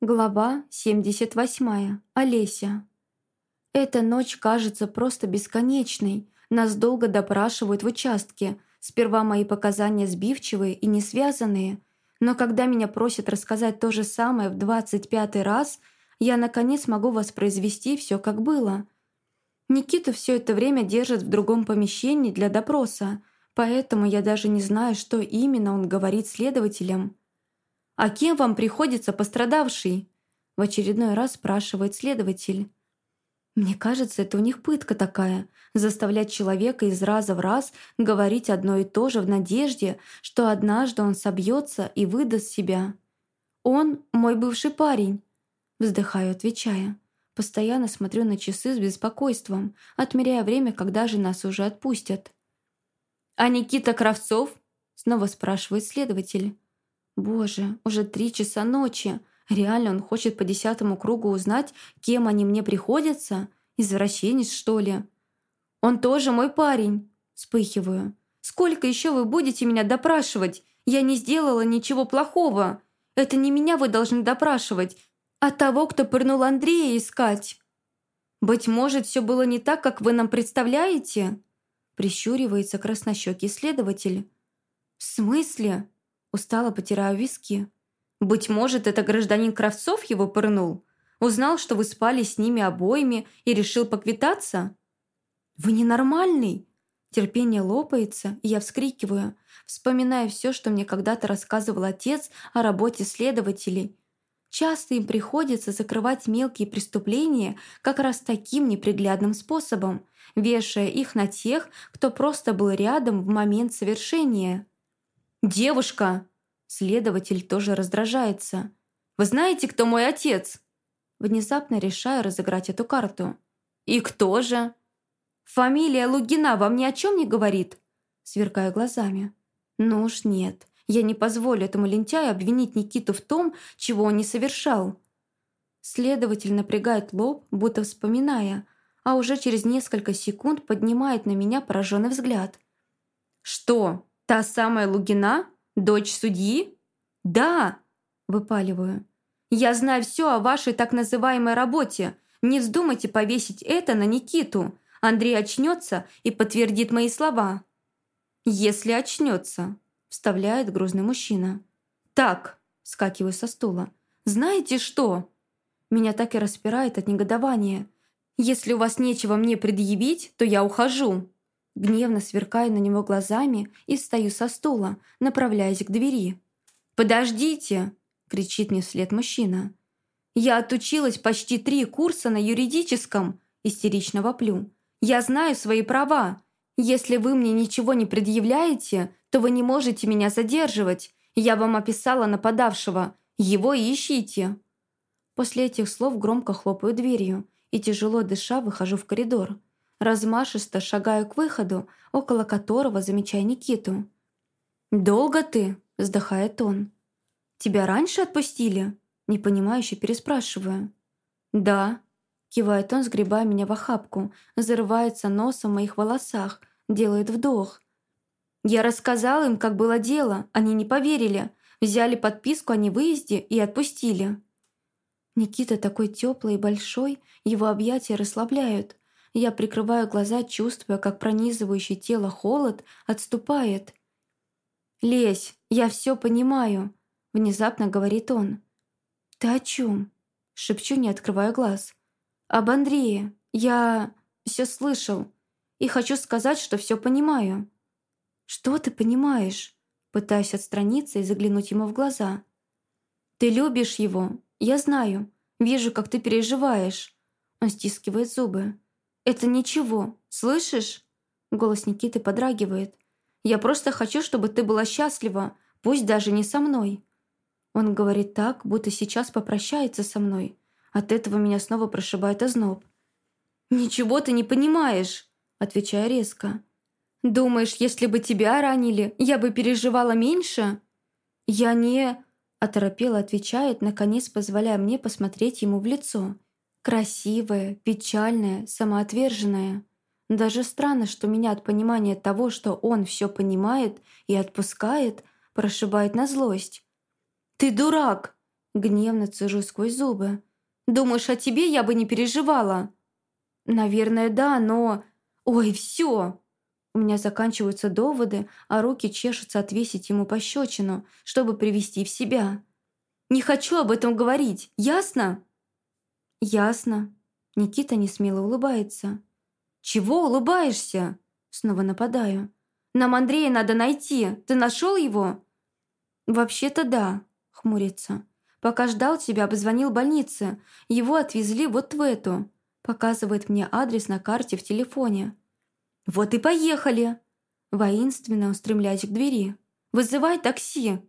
Глава 78. Олеся. Эта ночь кажется просто бесконечной. Нас долго допрашивают в участке. Сперва мои показания сбивчивые и не связанные. Но когда меня просят рассказать то же самое в 25 раз, я наконец могу воспроизвести все как было. Никита все это время держит в другом помещении для допроса, поэтому я даже не знаю, что именно он говорит следователям. «А кем вам приходится пострадавший?» В очередной раз спрашивает следователь. Мне кажется, это у них пытка такая – заставлять человека из раза в раз говорить одно и то же в надежде, что однажды он собьется и выдаст себя. «Он – мой бывший парень», – вздыхаю, отвечая. Постоянно смотрю на часы с беспокойством, отмеряя время, когда же нас уже отпустят. «А Никита Кравцов?» – снова спрашивает следователь. Боже, уже три часа ночи. Реально он хочет по десятому кругу узнать, кем они мне приходятся? Извращенец, что ли? Он тоже мой парень. Вспыхиваю. Сколько еще вы будете меня допрашивать? Я не сделала ничего плохого. Это не меня вы должны допрашивать, а того, кто пырнул Андрея искать. Быть может, все было не так, как вы нам представляете? Прищуривается краснощекий следователь. В смысле? Устало потираю виски. «Быть может, это гражданин Кравцов его пырнул? Узнал, что вы спали с ними обоими и решил поквитаться?» «Вы ненормальный!» Терпение лопается, и я вскрикиваю, вспоминая все, что мне когда-то рассказывал отец о работе следователей. Часто им приходится закрывать мелкие преступления как раз таким неприглядным способом, вешая их на тех, кто просто был рядом в момент совершения. «Девушка!» Следователь тоже раздражается. «Вы знаете, кто мой отец?» Внезапно решаю разыграть эту карту. «И кто же?» «Фамилия Лугина вам ни о чем не говорит?» Сверкаю глазами. «Ну уж нет. Я не позволю этому лентяю обвинить Никиту в том, чего он не совершал». Следователь напрягает лоб, будто вспоминая, а уже через несколько секунд поднимает на меня пораженный взгляд. «Что, «Та самая Лугина? Дочь судьи?» «Да!» – выпаливаю. «Я знаю все о вашей так называемой работе. Не вздумайте повесить это на Никиту. Андрей очнется и подтвердит мои слова». «Если очнется», – вставляет грузный мужчина. «Так», – скакиваю со стула. «Знаете что?» Меня так и распирает от негодования. «Если у вас нечего мне предъявить, то я ухожу». Гневно сверкаю на него глазами и встаю со стула, направляясь к двери. «Подождите!» – кричит мне вслед мужчина. «Я отучилась почти три курса на юридическом!» – истерично воплю. «Я знаю свои права. Если вы мне ничего не предъявляете, то вы не можете меня задерживать. Я вам описала нападавшего. Его ищите!» После этих слов громко хлопаю дверью и, тяжело дыша, выхожу в коридор размашисто шагаю к выходу, около которого замечаю Никиту. «Долго ты?» – вздыхает он. «Тебя раньше отпустили?» – непонимающе переспрашиваю. «Да», – кивает он, сгребая меня в охапку, зарывается носом в моих волосах, делает вдох. «Я рассказал им, как было дело, они не поверили, взяли подписку о невыезде и отпустили». Никита такой теплый и большой, его объятия расслабляют. Я прикрываю глаза, чувствуя, как пронизывающий тело холод отступает. «Лезь, я все понимаю», — внезапно говорит он. «Ты о чем?» — шепчу, не открывая глаз. «Об Андрее. Я все слышал. И хочу сказать, что все понимаю». «Что ты понимаешь?» Пытаюсь отстраниться и заглянуть ему в глаза. «Ты любишь его. Я знаю. Вижу, как ты переживаешь». Он стискивает зубы. «Это ничего, слышишь?» Голос Никиты подрагивает. «Я просто хочу, чтобы ты была счастлива, пусть даже не со мной». Он говорит так, будто сейчас попрощается со мной. От этого меня снова прошибает озноб. «Ничего ты не понимаешь», — отвечаю резко. «Думаешь, если бы тебя ранили, я бы переживала меньше?» «Я не...» — оторопела отвечает, наконец позволяя мне посмотреть ему в лицо. Красивая, печальная, самоотверженная. Даже странно, что меня от понимания того, что он все понимает и отпускает, прошибает на злость. «Ты дурак!» — Гневно цежу сквозь зубы. «Думаешь, о тебе я бы не переживала?» «Наверное, да, но...» «Ой, все!» У меня заканчиваются доводы, а руки чешутся отвесить ему пощечину, чтобы привести в себя. «Не хочу об этом говорить, ясно?» «Ясно». Никита несмело улыбается. «Чего улыбаешься?» Снова нападаю. «Нам Андрея надо найти. Ты нашел его?» «Вообще-то да», — хмурится. «Пока ждал тебя, обзвонил больнице. Его отвезли вот в эту». Показывает мне адрес на карте в телефоне. «Вот и поехали!» Воинственно устремляюсь к двери. «Вызывай такси!»